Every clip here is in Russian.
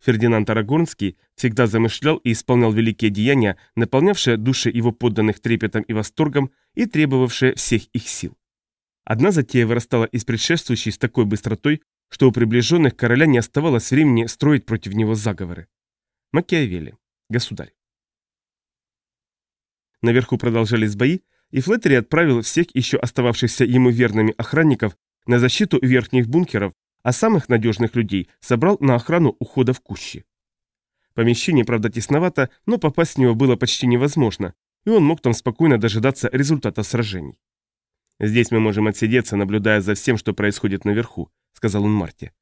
Фердинанд Арагорнский всегда замышлял и исполнял великие деяния, наполнявшие души его подданных трепетом и восторгом и требовавшие всех их сил. Одна затея вырастала из предшествующей с такой быстротой, что у приближенных короля не оставалось времени строить против него заговоры. Макиавелли. Государь. Наверху продолжались бои, и Флеттери отправил всех еще остававшихся ему верными охранников на защиту верхних бункеров, а самых надежных людей собрал на охрану ухода в кущи. Помещение, правда, тесновато, но попасть в него было почти невозможно, и он мог там спокойно дожидаться результата сражений. «Здесь мы можем отсидеться, наблюдая за всем, что происходит наверху», — сказал он Марте.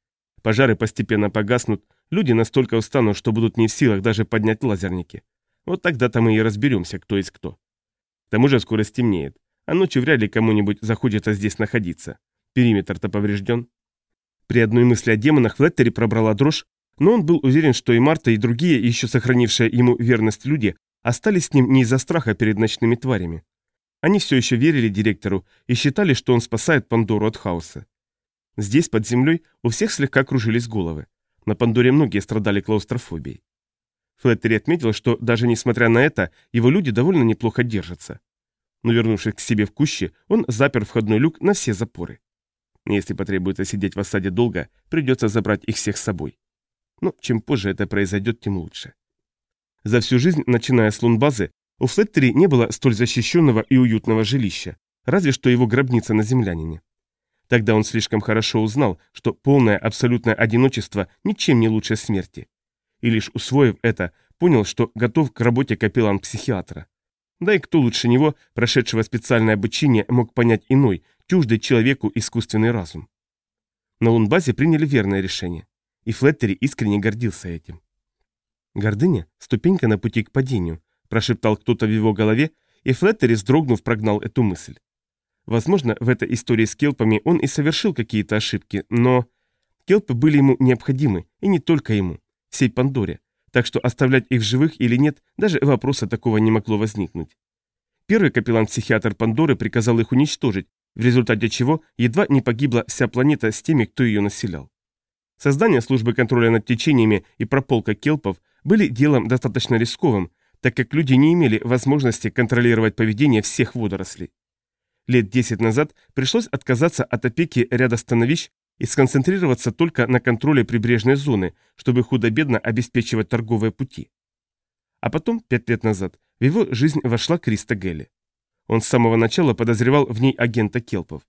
«Пожары постепенно погаснут, люди настолько устанут, что будут не в силах даже поднять лазерники. Вот тогда-то мы и разберемся, кто есть кто. К тому же скоро стемнеет, а ночью вряд ли кому-нибудь захочется здесь находиться. Периметр-то поврежден». При одной мысли о демонах Флеттери пробрала дрожь, но он был уверен, что и Марта, и другие, еще сохранившие ему верность люди, остались с ним не из-за страха перед ночными тварями. Они все еще верили директору и считали, что он спасает Пандору от хаоса. Здесь, под землей, у всех слегка кружились головы. На Пандоре многие страдали клаустрофобией. Флеттери отметил, что даже несмотря на это, его люди довольно неплохо держатся. Но вернувшись к себе в куще, он запер входной люк на все запоры. Если потребуется сидеть в осаде долго, придется забрать их всех с собой. Но чем позже это произойдет, тем лучше. За всю жизнь, начиная с лунбазы, у Флеттери не было столь защищенного и уютного жилища, разве что его гробница на землянине. Тогда он слишком хорошо узнал, что полное абсолютное одиночество ничем не лучше смерти. И лишь усвоив это, понял, что готов к работе капеллан-психиатра. Да и кто лучше него, прошедшего специальное обучение, мог понять иной, чуждый человеку искусственный разум. На Лунбазе приняли верное решение, и Флеттери искренне гордился этим. Гордыня – ступенька на пути к падению, прошептал кто-то в его голове, и Флеттери, сдрогнув, прогнал эту мысль. Возможно, в этой истории с келпами он и совершил какие-то ошибки, но... Келпы были ему необходимы, и не только ему, всей Пандоре, так что оставлять их живых или нет, даже вопроса такого не могло возникнуть. Первый капеллан-психиатр Пандоры приказал их уничтожить, в результате чего едва не погибла вся планета с теми, кто ее населял. Создание службы контроля над течениями и прополка келпов были делом достаточно рисковым, так как люди не имели возможности контролировать поведение всех водорослей. Лет 10 назад пришлось отказаться от опеки ряда становищ и сконцентрироваться только на контроле прибрежной зоны, чтобы худо-бедно обеспечивать торговые пути. А потом, пять лет назад, в его жизнь вошла Криста Гелли. Он с самого начала подозревал в ней агента Келпов.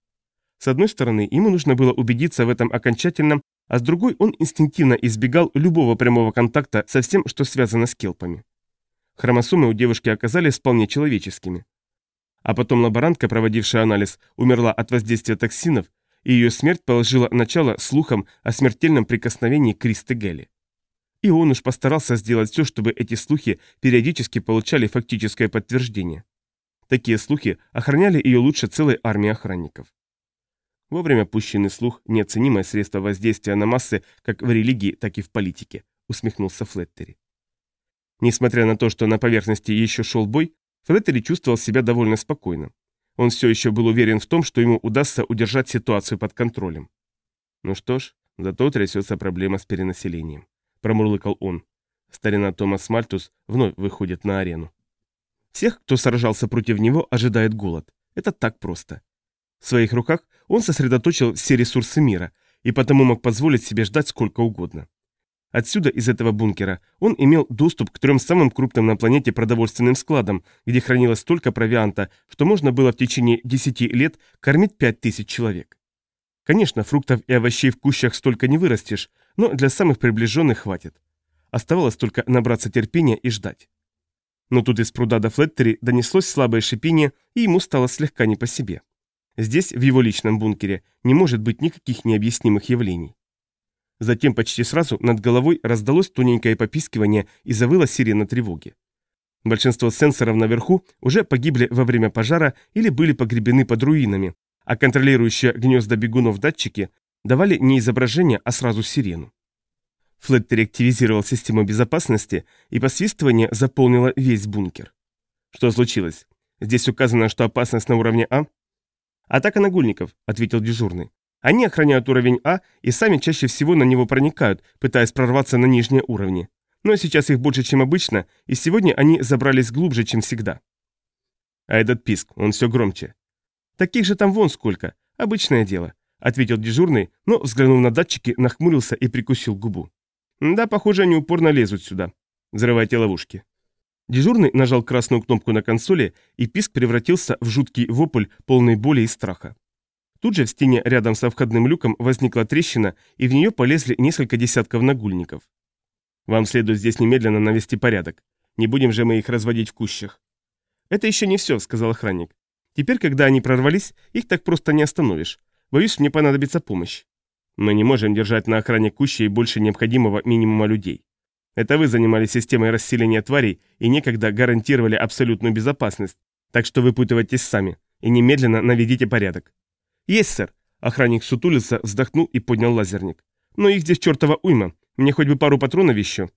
С одной стороны, ему нужно было убедиться в этом окончательно, а с другой он инстинктивно избегал любого прямого контакта со всем, что связано с Келпами. Хромосомы у девушки оказались вполне человеческими. А потом лаборантка, проводившая анализ, умерла от воздействия токсинов, и ее смерть положила начало слухам о смертельном прикосновении Кристы Гелли. И он уж постарался сделать все, чтобы эти слухи периодически получали фактическое подтверждение. Такие слухи охраняли ее лучше целой армии охранников. Вовремя пущенный слух – неоценимое средство воздействия на массы как в религии, так и в политике, усмехнулся Флеттери. Несмотря на то, что на поверхности еще шел бой, Флеттери чувствовал себя довольно спокойно. Он все еще был уверен в том, что ему удастся удержать ситуацию под контролем. Ну что ж, зато трясется проблема с перенаселением. Промурлыкал он. Старина Томас Мальтус вновь выходит на арену. Всех, кто сражался против него, ожидает голод. Это так просто. В своих руках он сосредоточил все ресурсы мира и потому мог позволить себе ждать сколько угодно. Отсюда, из этого бункера, он имел доступ к трем самым крупным на планете продовольственным складам, где хранилось столько провианта, что можно было в течение 10 лет кормить 5000 человек. Конечно, фруктов и овощей в кущах столько не вырастешь, но для самых приближенных хватит. Оставалось только набраться терпения и ждать. Но тут из пруда до Флеттери донеслось слабое шипение, и ему стало слегка не по себе. Здесь, в его личном бункере, не может быть никаких необъяснимых явлений. Затем почти сразу над головой раздалось тоненькое попискивание и завыла сирена тревоги. Большинство сенсоров наверху уже погибли во время пожара или были погребены под руинами, а контролирующие гнезда бегунов датчики давали не изображение, а сразу сирену. Флеттер активизировал систему безопасности, и посвистывание заполнило весь бункер. Что случилось? Здесь указано, что опасность на уровне А? Атака нагульников, ответил дежурный. Они охраняют уровень А и сами чаще всего на него проникают, пытаясь прорваться на нижние уровни. Но сейчас их больше, чем обычно, и сегодня они забрались глубже, чем всегда. А этот писк, он все громче. Таких же там вон сколько, обычное дело, ответил дежурный, но, взглянув на датчики, нахмурился и прикусил губу. Да, похоже, они упорно лезут сюда. Взрывайте ловушки. Дежурный нажал красную кнопку на консоли, и писк превратился в жуткий вопль, полный боли и страха. Тут же в стене рядом со входным люком возникла трещина, и в нее полезли несколько десятков нагульников. «Вам следует здесь немедленно навести порядок. Не будем же мы их разводить в кущах». «Это еще не все», — сказал охранник. «Теперь, когда они прорвались, их так просто не остановишь. Боюсь, мне понадобится помощь». «Мы не можем держать на охране кущей больше необходимого минимума людей. Это вы занимались системой расселения тварей и некогда гарантировали абсолютную безопасность, так что выпутывайтесь сами и немедленно наведите порядок. Есть, сэр. Охранник сутулился, вздохнул и поднял лазерник. Но их здесь чертова уйма, мне хоть бы пару патронов еще.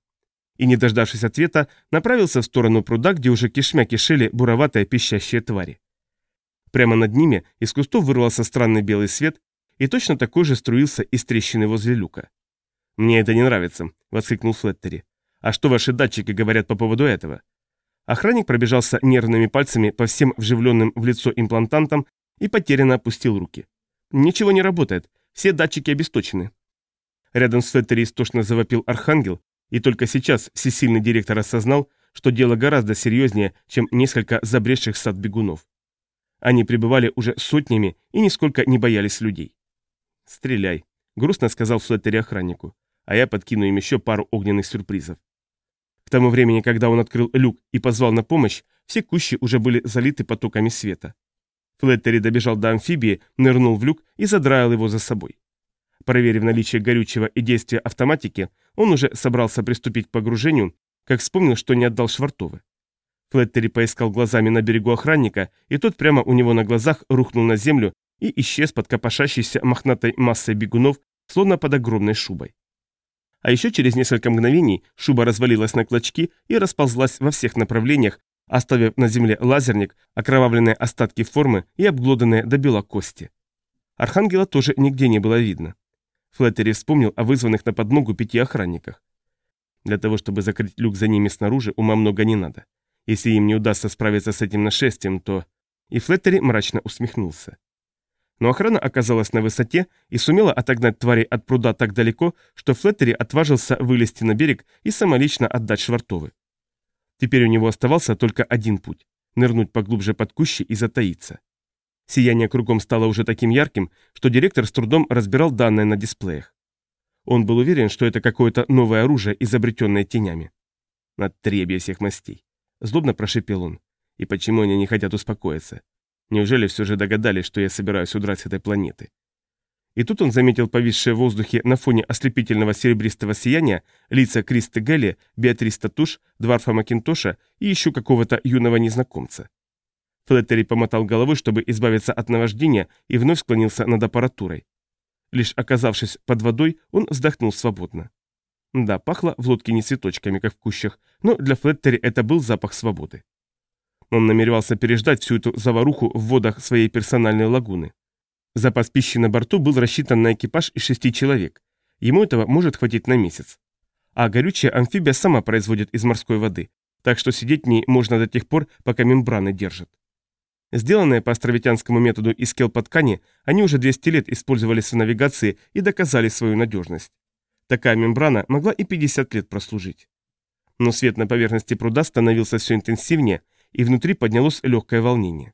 И, не дождавшись ответа, направился в сторону пруда, где уже кишмя кишели буроватые пищащие твари. Прямо над ними из кустов вырвался странный белый свет, и точно такой же струился из трещины возле люка. «Мне это не нравится», — воскликнул Флеттери. «А что ваши датчики говорят по поводу этого?» Охранник пробежался нервными пальцами по всем вживленным в лицо имплантантам и потерянно опустил руки. «Ничего не работает, все датчики обесточены». Рядом с Флеттери истошно завопил Архангел, и только сейчас всесильный директор осознал, что дело гораздо серьезнее, чем несколько забредших сад бегунов. Они пребывали уже сотнями и нисколько не боялись людей. «Стреляй», — грустно сказал Флеттери охраннику а я подкину им еще пару огненных сюрпризов. К тому времени, когда он открыл люк и позвал на помощь, все кущи уже были залиты потоками света. Флеттери добежал до амфибии, нырнул в люк и задраил его за собой. Проверив наличие горючего и действия автоматики, он уже собрался приступить к погружению, как вспомнил, что не отдал швартовы. Флеттери поискал глазами на берегу охранника, и тот прямо у него на глазах рухнул на землю и исчез под копошащейся мохнатой массой бегунов, словно под огромной шубой. А еще через несколько мгновений шуба развалилась на клочки и расползлась во всех направлениях, оставив на земле лазерник, окровавленные остатки формы и обглоданные до бела кости. Архангела тоже нигде не было видно. Флеттери вспомнил о вызванных на подмогу пяти охранниках. Для того, чтобы закрыть люк за ними снаружи, ума много не надо. Если им не удастся справиться с этим нашествием, то... И Флеттери мрачно усмехнулся. Но охрана оказалась на высоте и сумела отогнать тварей от пруда так далеко, что Флеттери отважился вылезти на берег и самолично отдать швартовы. Теперь у него оставался только один путь – нырнуть поглубже под кущи и затаиться. Сияние кругом стало уже таким ярким, что директор с трудом разбирал данные на дисплеях. Он был уверен, что это какое-то новое оружие, изобретенное тенями. «Отребье всех мастей!» – злобно прошипел он. «И почему они не хотят успокоиться? Неужели все же догадались, что я собираюсь удрать с этой планеты? И тут он заметил повисшее в воздухе на фоне ослепительного серебристого сияния лица Кристы Гелли, Беатрис Татуш, Дварфа Макинтоша и еще какого-то юного незнакомца. Флеттери помотал головой, чтобы избавиться от наваждения, и вновь склонился над аппаратурой. Лишь оказавшись под водой, он вздохнул свободно. Да, пахло в лодке не цветочками, как в кущах, но для Флеттери это был запах свободы. Он намеревался переждать всю эту заваруху в водах своей персональной лагуны. Запас пищи на борту был рассчитан на экипаж из шести человек. Ему этого может хватить на месяц. А горючая амфибия сама производит из морской воды, так что сидеть в ней можно до тех пор, пока мембраны держат. Сделанные по островитянскому методу из келпоткани, они уже 200 лет использовались в навигации и доказали свою надежность. Такая мембрана могла и 50 лет прослужить. Но свет на поверхности пруда становился все интенсивнее, и внутри поднялось легкое волнение.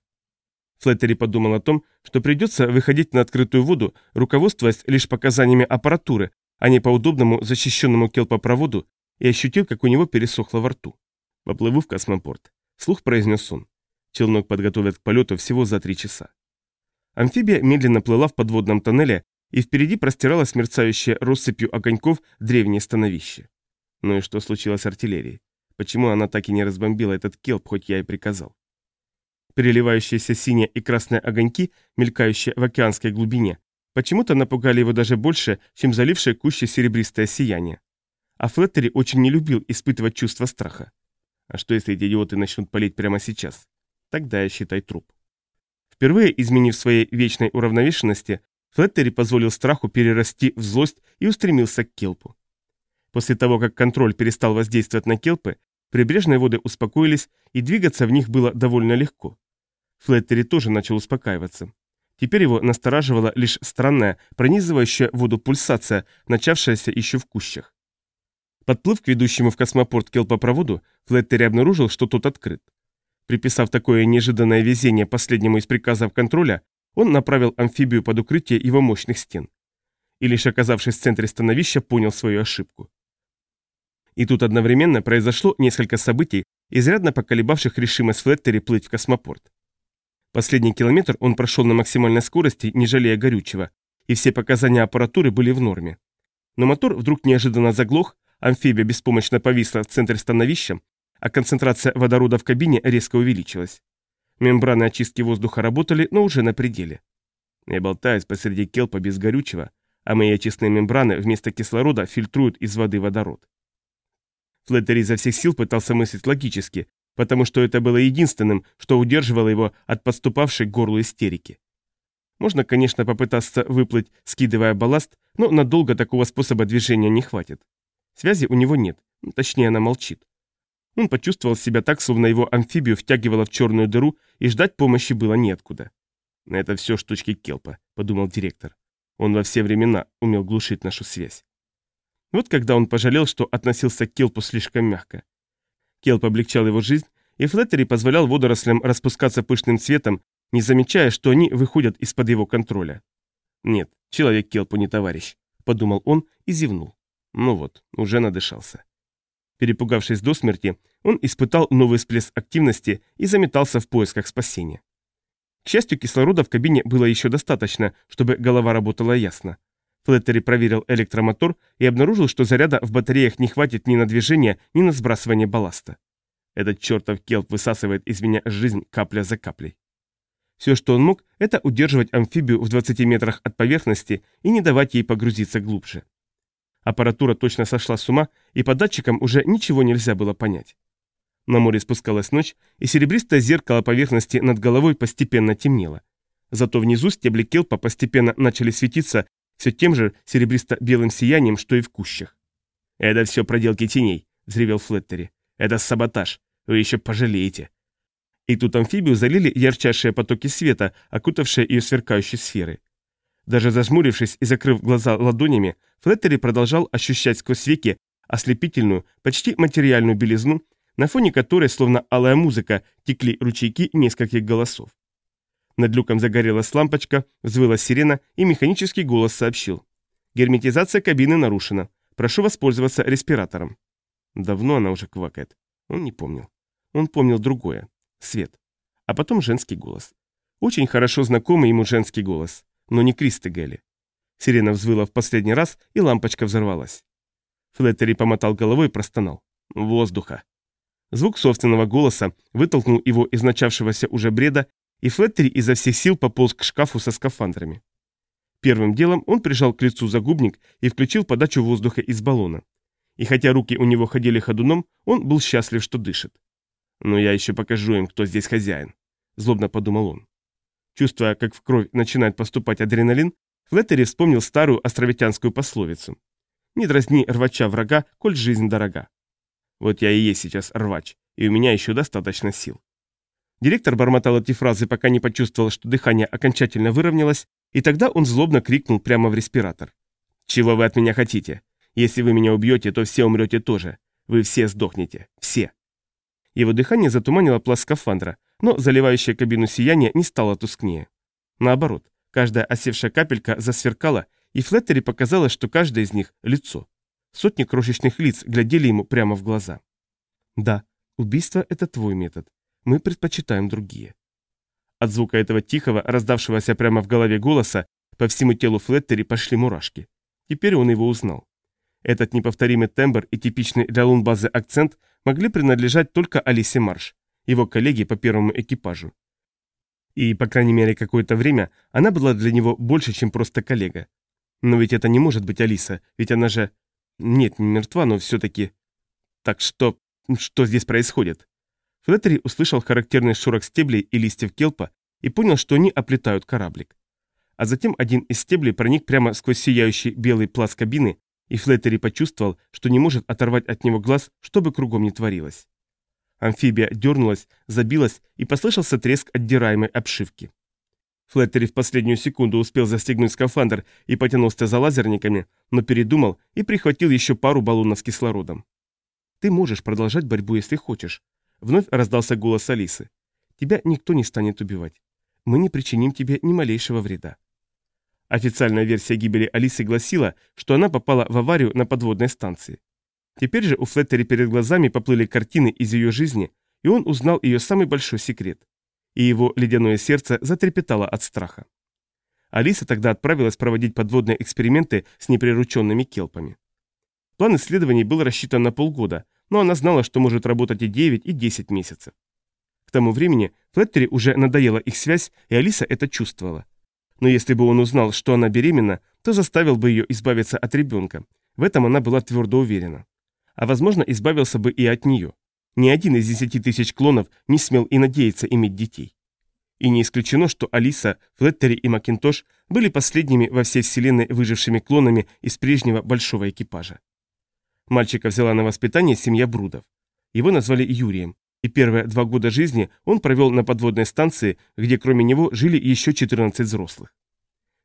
Флеттери подумал о том, что придется выходить на открытую воду, руководствуясь лишь показаниями аппаратуры, а не по удобному защищенному келпопроводу, и ощутил, как у него пересохло во рту. «Поплыву в космопорт», — слух произнес он. Челнок подготовят к полету всего за три часа. Амфибия медленно плыла в подводном тоннеле, и впереди простиралось мерцающее россыпью огоньков древнее становище. Ну и что случилось с артиллерией? Почему она так и не разбомбила этот келп, хоть я и приказал? Переливающиеся синие и красные огоньки, мелькающие в океанской глубине, почему-то напугали его даже больше, чем залившее куще серебристое сияние. А Флеттери очень не любил испытывать чувство страха. А что если эти идиоты начнут палить прямо сейчас? Тогда я считай труп. Впервые изменив своей вечной уравновешенности, Флеттери позволил страху перерасти в злость и устремился к Келпу. После того, как контроль перестал воздействовать на Келпы, прибрежные воды успокоились, и двигаться в них было довольно легко. Флеттери тоже начал успокаиваться. Теперь его настораживала лишь странная, пронизывающая воду пульсация, начавшаяся еще в кущах. Подплыв к ведущему в космопорт келпопроводу, Флеттери обнаружил, что тот открыт. Приписав такое неожиданное везение последнему из приказов контроля, он направил амфибию под укрытие его мощных стен. И лишь оказавшись в центре становища, понял свою ошибку. И тут одновременно произошло несколько событий, изрядно поколебавших решимость Флеттери плыть в космопорт. Последний километр он прошел на максимальной скорости, не жалея горючего, и все показания аппаратуры были в норме. Но мотор вдруг неожиданно заглох, амфибия беспомощно повисла в центре становища, а концентрация водорода в кабине резко увеличилась. Мембраны очистки воздуха работали, но уже на пределе. Я болтаюсь посреди келпа без горючего, а мои очистные мембраны вместо кислорода фильтруют из воды водород. Флеттер изо всех сил пытался мыслить логически, потому что это было единственным, что удерживало его от подступавшей к горлу истерики. Можно, конечно, попытаться выплыть, скидывая балласт, но надолго такого способа движения не хватит. Связи у него нет, точнее она молчит. Он почувствовал себя так, словно его амфибию втягивало в черную дыру, и ждать помощи было неоткуда. «Это все штучки Келпа», — подумал директор. Он во все времена умел глушить нашу связь. Вот когда он пожалел, что относился к Келпу слишком мягко. Келп облегчал его жизнь, и Флеттери позволял водорослям распускаться пышным цветом, не замечая, что они выходят из-под его контроля. «Нет, человек Келпу не товарищ», — подумал он и зевнул. Ну вот, уже надышался. Перепугавшись до смерти, он испытал новый всплеск активности и заметался в поисках спасения. К счастью, кислорода в кабине было еще достаточно, чтобы голова работала ясно. Флеттери проверил электромотор и обнаружил, что заряда в батареях не хватит ни на движение, ни на сбрасывание балласта. Этот чертов келп высасывает из меня жизнь капля за каплей. Все, что он мог, это удерживать амфибию в 20 метрах от поверхности и не давать ей погрузиться глубже. Аппаратура точно сошла с ума, и по датчикам уже ничего нельзя было понять. На море спускалась ночь, и серебристое зеркало поверхности над головой постепенно темнело. Зато внизу стебли келпа постепенно начали светиться все тем же серебристо-белым сиянием, что и в кущах. «Это все проделки теней», — взревел Флеттери. «Это саботаж. Вы еще пожалеете». И тут амфибию залили ярчайшие потоки света, окутавшие ее сверкающей сферы. Даже зажмурившись и закрыв глаза ладонями, Флеттери продолжал ощущать сквозь веки ослепительную, почти материальную белизну, на фоне которой, словно алая музыка, текли ручейки нескольких голосов. Над люком загорелась лампочка, взвыла сирена, и механический голос сообщил. «Герметизация кабины нарушена. Прошу воспользоваться респиратором». Давно она уже квакает. Он не помнил. Он помнил другое. Свет. А потом женский голос. Очень хорошо знакомый ему женский голос но не Кристи Гелли. Сирена взвыла в последний раз, и лампочка взорвалась. Флеттери помотал головой и простонал. «Воздуха!» Звук собственного голоса вытолкнул его из начавшегося уже бреда, и Флеттери изо всех сил пополз к шкафу со скафандрами. Первым делом он прижал к лицу загубник и включил подачу воздуха из баллона. И хотя руки у него ходили ходуном, он был счастлив, что дышит. «Но я еще покажу им, кто здесь хозяин», — злобно подумал он. Чувствуя, как в кровь начинает поступать адреналин, Флеттери вспомнил старую островитянскую пословицу. «Не дразни рвача врага, коль жизнь дорога». Вот я и есть сейчас рвач, и у меня еще достаточно сил. Директор бормотал эти фразы, пока не почувствовал, что дыхание окончательно выровнялось, и тогда он злобно крикнул прямо в респиратор. «Чего вы от меня хотите? Если вы меня убьете, то все умрете тоже. Вы все сдохнете. Все». Его дыхание затуманило пласт скафандра, но заливающее кабину сияние не стало тускнее. Наоборот, каждая осевшая капелька засверкала, и Флеттери показалось, что каждое из них – лицо. Сотни крошечных лиц глядели ему прямо в глаза. «Да, убийство – это твой метод. Мы предпочитаем другие». От звука этого тихого, раздавшегося прямо в голове голоса, по всему телу Флеттери пошли мурашки. Теперь он его узнал. Этот неповторимый тембр и типичный для лунбазы акцент могли принадлежать только Алисе Марш, его коллеге по первому экипажу. И, по крайней мере, какое-то время она была для него больше, чем просто коллега. Но ведь это не может быть Алиса, ведь она же... Нет, не мертва, но все-таки... Так что... Что здесь происходит? Флеттери услышал характерный шорох стеблей и листьев келпа и понял, что они оплетают кораблик. а затем один из стеблей проник прямо сквозь сияющий белый пласт кабины, и Флеттери почувствовал, что не может оторвать от него глаз, что бы кругом ни творилось. Амфибия дернулась, забилась, и послышался треск отдираемой обшивки. Флеттери в последнюю секунду успел застегнуть скафандр и потянулся за лазерниками, но передумал и прихватил еще пару баллонов с кислородом. «Ты можешь продолжать борьбу, если хочешь», — вновь раздался голос Алисы. «Тебя никто не станет убивать. Мы не причиним тебе ни малейшего вреда». Официальная версия гибели Алисы гласила, что она попала в аварию на подводной станции. Теперь же у Флеттери перед глазами поплыли картины из ее жизни, и он узнал ее самый большой секрет. И его ледяное сердце затрепетало от страха. Алиса тогда отправилась проводить подводные эксперименты с неприрученными келпами. План исследований был рассчитан на полгода, но она знала, что может работать и 9, и 10 месяцев. К тому времени Флеттери уже надоела их связь, и Алиса это чувствовала. Но если бы он узнал, что она беременна, то заставил бы ее избавиться от ребенка. В этом она была твердо уверена. А возможно, избавился бы и от нее. Ни один из десяти тысяч клонов не смел и надеяться иметь детей. И не исключено, что Алиса, Флеттери и Макинтош были последними во всей вселенной выжившими клонами из прежнего большого экипажа. Мальчика взяла на воспитание семья Брудов. Его назвали Юрием, и первые два года жизни он провел на подводной станции, где кроме него жили еще 14 взрослых.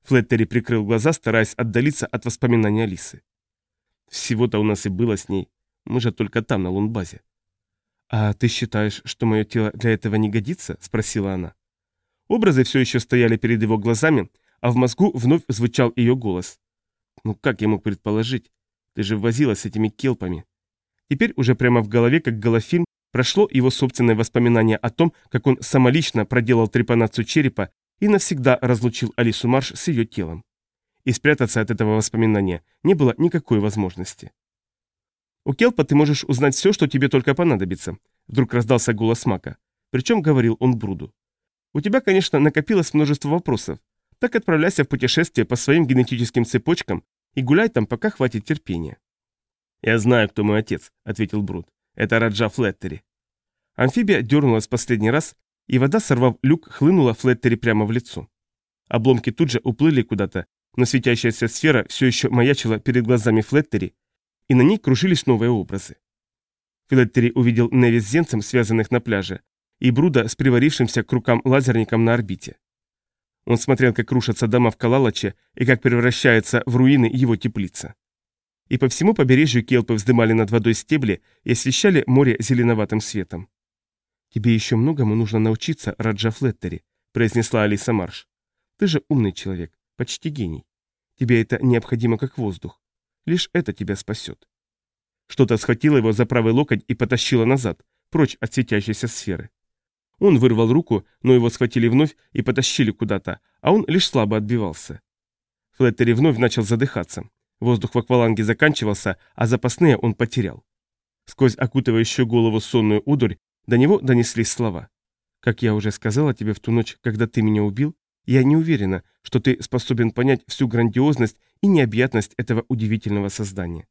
Флеттери прикрыл глаза, стараясь отдалиться от воспоминаний Алисы. Всего-то у нас и было с ней. Мы же только там, на лунбазе. «А ты считаешь, что мое тело для этого не годится?» – спросила она. Образы все еще стояли перед его глазами, а в мозгу вновь звучал ее голос. «Ну как я мог предположить? Ты же возилась с этими келпами». Теперь уже прямо в голове, как голофильм, Прошло его собственное воспоминание о том, как он самолично проделал трепанацию черепа и навсегда разлучил Алису Марш с ее телом. И спрятаться от этого воспоминания не было никакой возможности. «У Келпа ты можешь узнать все, что тебе только понадобится», — вдруг раздался голос Мака. Причем говорил он Бруду. «У тебя, конечно, накопилось множество вопросов. Так отправляйся в путешествие по своим генетическим цепочкам и гуляй там, пока хватит терпения». «Я знаю, кто мой отец», — ответил Бруд. Это Раджа Флеттери. Амфибия дернулась последний раз, и вода, сорвав люк, хлынула Флеттери прямо в лицо. Обломки тут же уплыли куда-то, но светящаяся сфера все еще маячила перед глазами Флеттери, и на ней кружились новые образы. Флеттери увидел Неви с Зенцем, связанных на пляже, и Бруда с приварившимся к рукам лазерником на орбите. Он смотрел, как рушатся дома в Калалаче и как превращается в руины его теплица и по всему побережью келпы вздымали над водой стебли и освещали море зеленоватым светом. «Тебе еще многому нужно научиться, Раджа Флеттери», — произнесла Алиса Марш. «Ты же умный человек, почти гений. Тебе это необходимо как воздух. Лишь это тебя спасет». Что-то схватило его за правый локоть и потащило назад, прочь от светящейся сферы. Он вырвал руку, но его схватили вновь и потащили куда-то, а он лишь слабо отбивался. Флеттери вновь начал задыхаться. Воздух в акваланге заканчивался, а запасные он потерял. Сквозь окутывающую голову сонную удурь до него донеслись слова. «Как я уже сказала тебе в ту ночь, когда ты меня убил, я не уверена, что ты способен понять всю грандиозность и необъятность этого удивительного создания».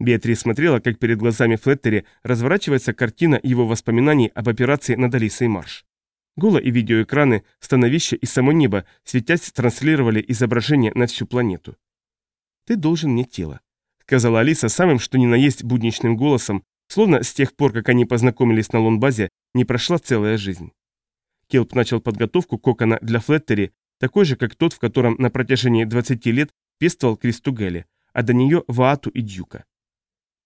Беатрис смотрела, как перед глазами Флеттери разворачивается картина его воспоминаний об операции над Алисой Марш. Голо и видеоэкраны, становище и само небо, светясь, транслировали изображение на всю планету. «Ты должен мне тело», — сказала Алиса самым что ни на есть будничным голосом, словно с тех пор, как они познакомились на лунбазе, не прошла целая жизнь. Келп начал подготовку кокона для Флеттери, такой же, как тот, в котором на протяжении 20 лет пестовал Кристу Гелли, а до нее Ваату и Дьюка.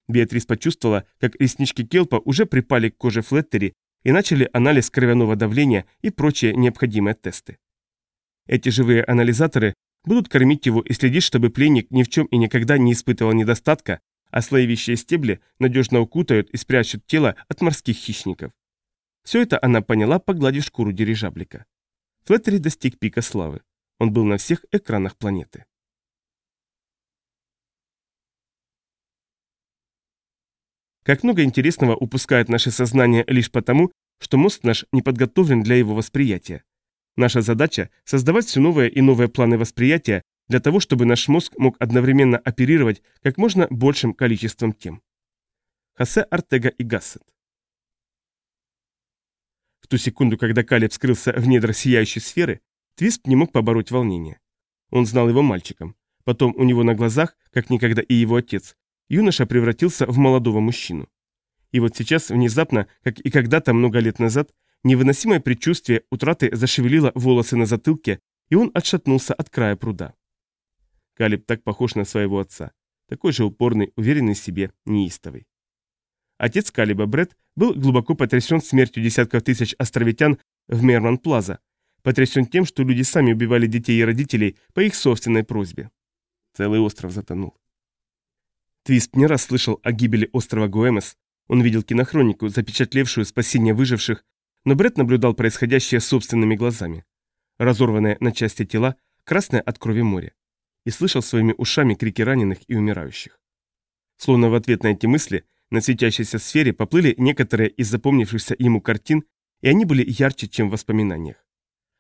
Беатрис почувствовала, как реснички Келпа уже припали к коже Флеттери и начали анализ кровяного давления и прочие необходимые тесты. Эти живые анализаторы Будут кормить его и следить, чтобы пленник ни в чем и никогда не испытывал недостатка, а слоевищие стебли надежно укутают и спрячут тело от морских хищников. Все это она поняла, погладив шкуру дирижаблика. Флеттери достиг пика славы. Он был на всех экранах планеты. Как много интересного упускает наше сознание лишь потому, что мозг наш не подготовлен для его восприятия. Наша задача – создавать все новые и новые планы восприятия для того, чтобы наш мозг мог одновременно оперировать как можно большим количеством тем. Хосе Артега и Гассет В ту секунду, когда Калеб скрылся в недр сияющей сферы, Твисп не мог побороть волнение. Он знал его мальчиком. Потом у него на глазах, как никогда и его отец, юноша превратился в молодого мужчину. И вот сейчас, внезапно, как и когда-то много лет назад, невыносимое предчувствие утраты зашевелило волосы на затылке, и он отшатнулся от края пруда. Калиб так похож на своего отца. Такой же упорный, уверенный в себе, неистовый. Отец Калиба Бред был глубоко потрясен смертью десятков тысяч островитян в Мерман-Плаза, потрясен тем, что люди сами убивали детей и родителей по их собственной просьбе. Целый остров затонул. Твисп не раз слышал о гибели острова Гуэмес, он видел кинохронику, запечатлевшую спасение выживших, но Бред наблюдал происходящее собственными глазами. Разорванные на части тела, красное от крови море. И слышал своими ушами крики раненых и умирающих. Словно в ответ на эти мысли, на светящейся сфере поплыли некоторые из запомнившихся ему картин, и они были ярче, чем в воспоминаниях.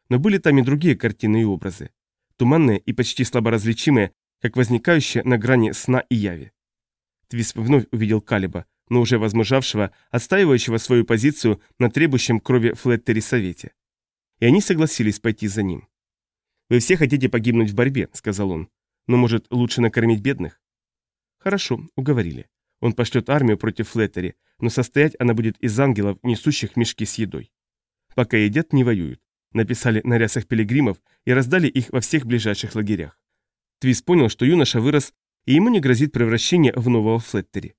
Но были там и другие картины и образы. Туманные и почти слабо различимые, как возникающие на грани сна и яви. Твисп вновь увидел Калиба, но уже возмужавшего, отстаивающего свою позицию на требующем крови Флеттери совете. И они согласились пойти за ним. «Вы все хотите погибнуть в борьбе», — сказал он. «Но, может, лучше накормить бедных?» «Хорошо, уговорили. Он пошлет армию против Флеттери, но состоять она будет из ангелов, несущих мешки с едой. Пока едят, не воюют. Написали на рясах пилигримов и раздали их во всех ближайших лагерях. Твис понял, что юноша вырос, и ему не грозит превращение в нового Флеттери.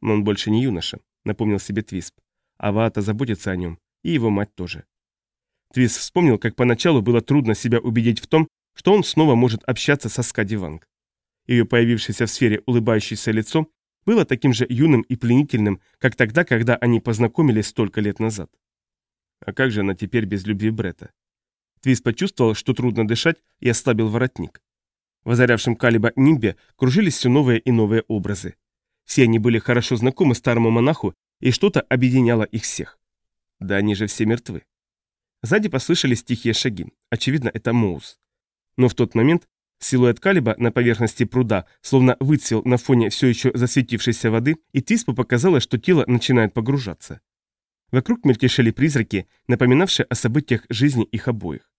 Но он больше не юноша, напомнил себе Твисп. А Ваата заботится о нем, и его мать тоже. Твис вспомнил, как поначалу было трудно себя убедить в том, что он снова может общаться со Скади Ванг. Ее появившееся в сфере улыбающееся лицо было таким же юным и пленительным, как тогда, когда они познакомились столько лет назад. А как же она теперь без любви Брета? Твис почувствовал, что трудно дышать, и ослабил воротник. В озарявшем Калиба нимбе кружились все новые и новые образы. Все они были хорошо знакомы старому монаху, и что-то объединяло их всех. Да они же все мертвы. Сзади послышались тихие шаги. Очевидно, это Моус. Но в тот момент силуэт Калиба на поверхности пруда словно выцвел на фоне все еще засветившейся воды, и Твиспу показалось, что тело начинает погружаться. Вокруг мельтешили призраки, напоминавшие о событиях жизни их обоих.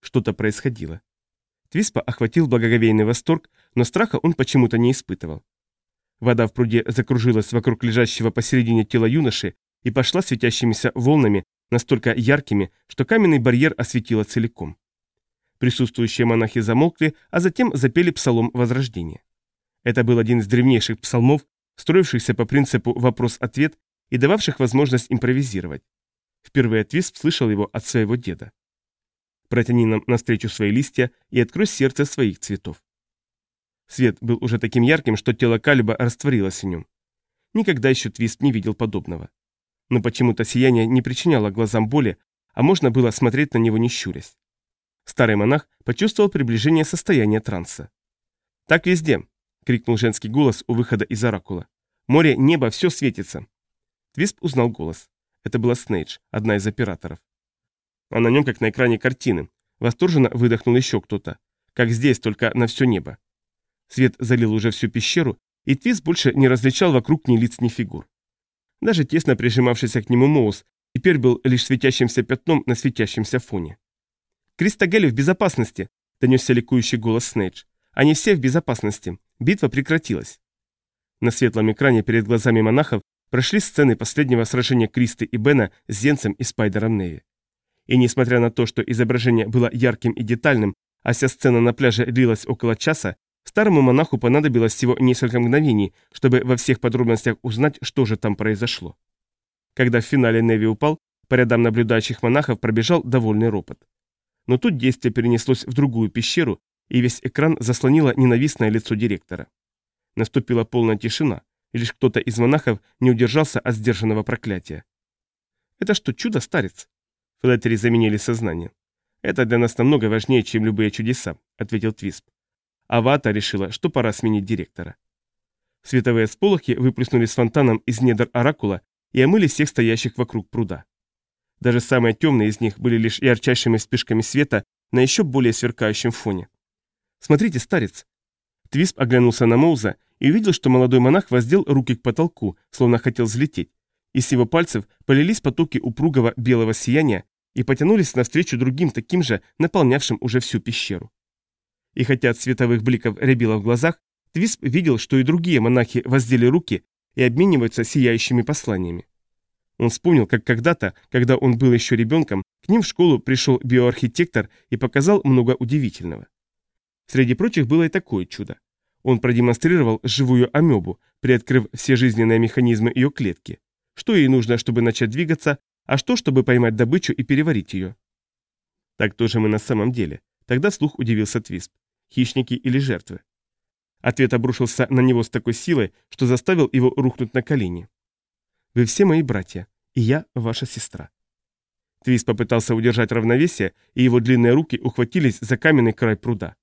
Что-то происходило. Твиспа охватил благоговейный восторг, но страха он почему-то не испытывал. Вода в пруде закружилась вокруг лежащего посередине тела юноши и пошла светящимися волнами, настолько яркими, что каменный барьер осветило целиком. Присутствующие монахи замолкли, а затем запели псалом Возрождения. Это был один из древнейших псалмов, строившихся по принципу «вопрос-ответ» и дававших возможность импровизировать. Впервые Твисп слышал его от своего деда. Протяни нам навстречу свои листья и открой сердце своих цветов. Свет был уже таким ярким, что тело Калиба растворилось в нем. Никогда еще Твист не видел подобного. Но почему-то сияние не причиняло глазам боли, а можно было смотреть на него не щурясь. Старый монах почувствовал приближение состояния транса. «Так везде!» — крикнул женский голос у выхода из оракула. «Море, небо, все светится!» Твисп узнал голос. Это была Снейдж, одна из операторов. А на нем, как на экране картины. Восторженно выдохнул еще кто-то. Как здесь, только на все небо. Свет залил уже всю пещеру, и Твис больше не различал вокруг ни лиц, ни фигур. Даже тесно прижимавшийся к нему Моус теперь был лишь светящимся пятном на светящемся фоне. «Кристагели в безопасности!» – донесся ликующий голос Снейдж. «Они все в безопасности. Битва прекратилась». На светлом экране перед глазами монахов прошли сцены последнего сражения Кристы и Бена с Зенцем и Спайдером Неви. И несмотря на то, что изображение было ярким и детальным, а вся сцена на пляже длилась около часа, старому монаху понадобилось всего несколько мгновений, чтобы во всех подробностях узнать, что же там произошло. Когда в финале Неви упал, по рядам наблюдающих монахов пробежал довольный ропот. Но тут действие перенеслось в другую пещеру, и весь экран заслонило ненавистное лицо директора. Наступила полная тишина, и лишь кто-то из монахов не удержался от сдержанного проклятия. «Это что, чудо, старец?» Флеттери заменили сознание. «Это для нас намного важнее, чем любые чудеса», — ответил Твисп. Авата решила, что пора сменить директора. Световые сполохи выплеснулись фонтаном из недр оракула и омыли всех стоящих вокруг пруда. Даже самые темные из них были лишь ярчайшими вспышками света на еще более сверкающем фоне. «Смотрите, старец!» Твисп оглянулся на Моуза и увидел, что молодой монах воздел руки к потолку, словно хотел взлететь, и с его пальцев полились потоки упругого белого сияния, и потянулись навстречу другим таким же, наполнявшим уже всю пещеру. И хотя от световых бликов рябило в глазах, Твисп видел, что и другие монахи воздели руки и обмениваются сияющими посланиями. Он вспомнил, как когда-то, когда он был еще ребенком, к ним в школу пришел биоархитектор и показал много удивительного. Среди прочих было и такое чудо. Он продемонстрировал живую амебу, приоткрыв все жизненные механизмы ее клетки. Что ей нужно, чтобы начать двигаться, а что, чтобы поймать добычу и переварить ее. Так тоже мы на самом деле. Тогда слух удивился Твисп. Хищники или жертвы? Ответ обрушился на него с такой силой, что заставил его рухнуть на колени. «Вы все мои братья, и я ваша сестра». Твист попытался удержать равновесие, и его длинные руки ухватились за каменный край пруда.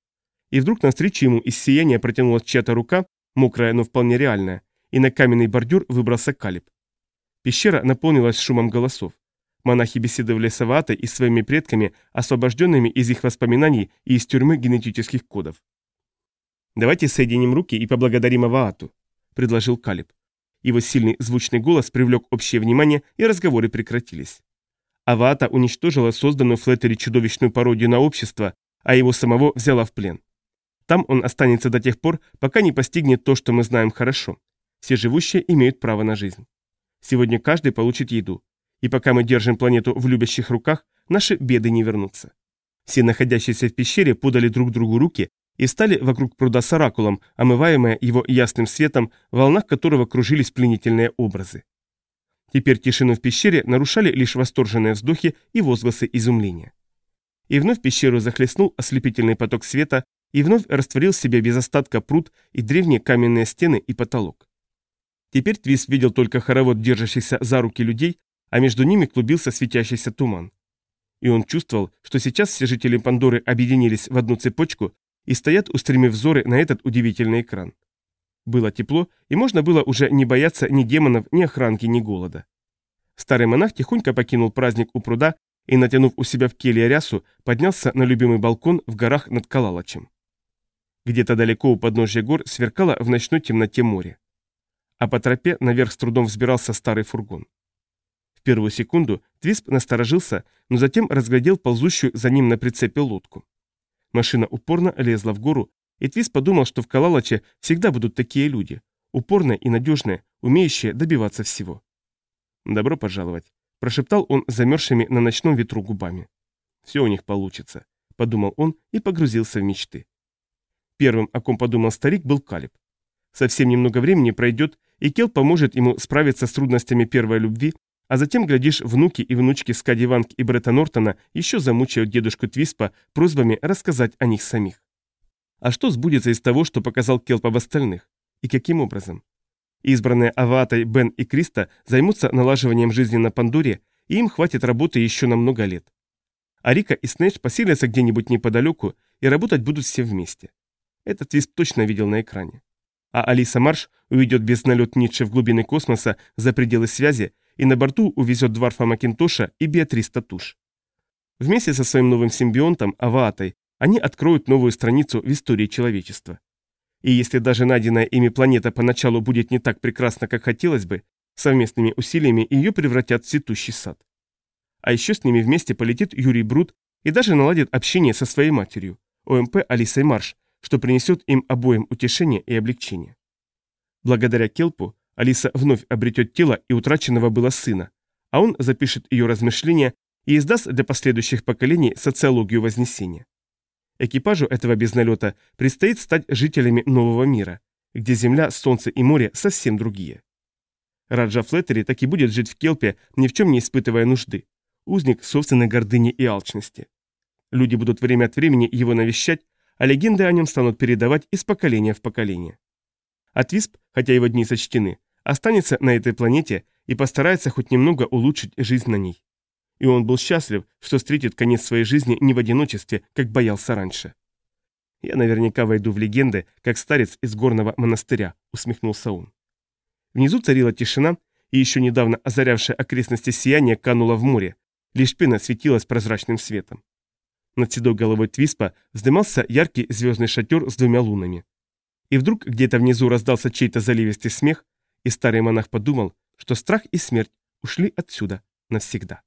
И вдруг навстречу ему из сияния протянулась чья-то рука, мокрая, но вполне реальная, и на каменный бордюр выбрался калиб. Пещера наполнилась шумом голосов. Монахи беседовали с Аватой и своими предками, освобожденными из их воспоминаний и из тюрьмы генетических кодов. «Давайте соединим руки и поблагодарим Аваату», — предложил Калиб. Его сильный звучный голос привлек общее внимание, и разговоры прекратились. Аваата уничтожила созданную Флеттери чудовищную пародию на общество, а его самого взяла в плен. Там он останется до тех пор, пока не постигнет то, что мы знаем хорошо. Все живущие имеют право на жизнь. Сегодня каждый получит еду. И пока мы держим планету в любящих руках, наши беды не вернутся. Все находящиеся в пещере подали друг другу руки и стали вокруг пруда с оракулом, омываемые его ясным светом, в волнах которого кружились пленительные образы. Теперь тишину в пещере нарушали лишь восторженные вздохи и возгласы изумления. И вновь пещеру захлестнул ослепительный поток света, и вновь растворил в себе без остатка пруд и древние каменные стены и потолок. Теперь Твис видел только хоровод держащихся за руки людей, а между ними клубился светящийся туман. И он чувствовал, что сейчас все жители Пандоры объединились в одну цепочку и стоят, устремив взоры на этот удивительный экран. Было тепло, и можно было уже не бояться ни демонов, ни охранки, ни голода. Старый монах тихонько покинул праздник у пруда и, натянув у себя в келье рясу, поднялся на любимый балкон в горах над Калалачем. Где-то далеко у подножья гор сверкало в ночной темноте море. А по тропе наверх с трудом взбирался старый фургон. В первую секунду Твисп насторожился, но затем разглядел ползущую за ним на прицепе лодку. Машина упорно лезла в гору, и Твис подумал, что в Калалаче всегда будут такие люди, упорные и надежные, умеющие добиваться всего. «Добро пожаловать», – прошептал он замерзшими на ночном ветру губами. «Все у них получится», – подумал он и погрузился в мечты. Первым, о ком подумал старик, был Калиб. Совсем немного времени пройдет, и Кел поможет ему справиться с трудностями первой любви а затем, глядишь, внуки и внучки Скади Ванг и Бретта Нортона еще замучают дедушку Твиспа просьбами рассказать о них самих. А что сбудется из того, что показал Келп об остальных? И каким образом? Избранные Аватой, Бен и Криста займутся налаживанием жизни на Пандоре, и им хватит работы еще на много лет. А Рика и Снэш поселятся где-нибудь неподалеку, и работать будут все вместе. Этот Твисп точно видел на экране. А Алиса Марш уведет без налет Ницше в глубины космоса за пределы связи и на борту увезет Дварфа Макинтоша и Беатрис Татуш. Вместе со своим новым симбионтом, Аваатой, они откроют новую страницу в истории человечества. И если даже найденная ими планета поначалу будет не так прекрасна, как хотелось бы, совместными усилиями ее превратят в цветущий сад. А еще с ними вместе полетит Юрий Брут и даже наладит общение со своей матерью, ОМП Алисой Марш, что принесет им обоим утешение и облегчение. Благодаря Келпу Алиса вновь обретет тело и утраченного было сына, а он запишет ее размышления и издаст для последующих поколений социологию Вознесения. Экипажу этого безналета предстоит стать жителями нового мира, где земля, солнце и море совсем другие. Раджа Флеттери так и будет жить в Келпе, ни в чем не испытывая нужды. Узник собственной гордыни и алчности. Люди будут время от времени его навещать, а легенды о нем станут передавать из поколения в поколение. Атвисп, хотя его дни сочтены, останется на этой планете и постарается хоть немного улучшить жизнь на ней. И он был счастлив, что встретит конец своей жизни не в одиночестве, как боялся раньше. «Я наверняка войду в легенды, как старец из горного монастыря», — усмехнулся он. Внизу царила тишина, и еще недавно озарявшее окрестности сияние кануло в море, лишь пена светилась прозрачным светом. Над седой головой Твиспа вздымался яркий звездный шатер с двумя лунами. И вдруг где-то внизу раздался чей-то заливистый смех, и старый монах подумал, что страх и смерть ушли отсюда навсегда.